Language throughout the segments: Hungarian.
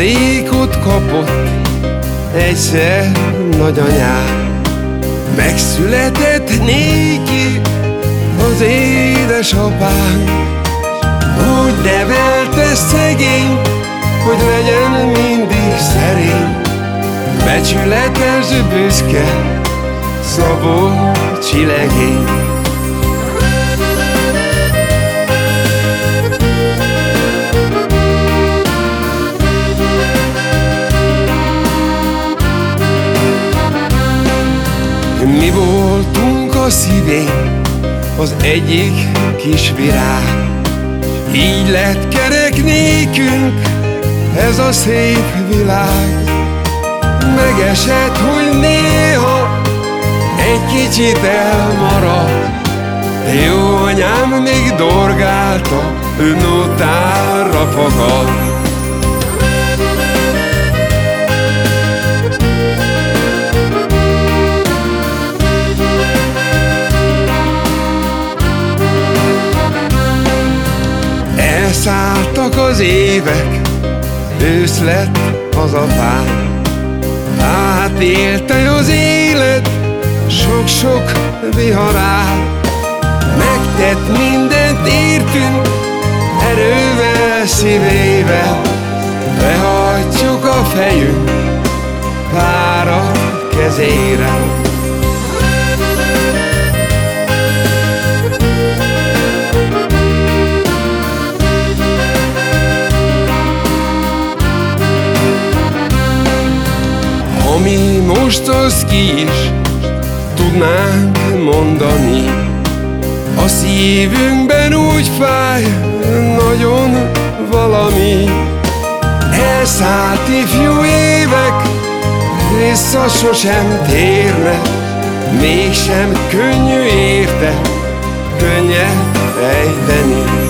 ajándékot kapott egyszer nagyanyám. Megszületett néki az édesapám, úgy nevelte szegény, hogy legyen mindig szerény, becsületes, büszke, Szabó csilegény. Voltunk a szívén az egyik kis virág. Így lett kerek nékünk ez a szép világ. Megesett, hogy néha egy kicsit elmarad Jó anyám még dorgálta, ő notárra fakad az évek, ősz lett az apám. Átélte az élet sok-sok viharát, megtett mindent értünk, erővel, szívével, lehajtjuk a fejünk pára kezére. Ami most az ki is tudnánk mondani. A szívünkben úgy fáj nagyon valami. Elszállt ifjú évek vissza sosem térne Mégsem könnyű érte, könnyed ejteni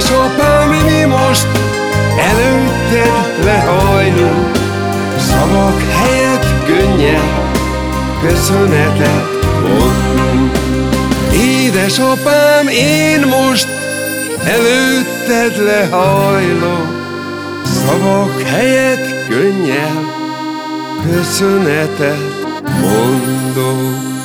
Édesapám, mi most előtted lehajlunk, Szavak helyett könnyen köszönetet mondunk. Édesapám, én most előtted lehajlok, Szavak helyett könnyen köszönetet mondok.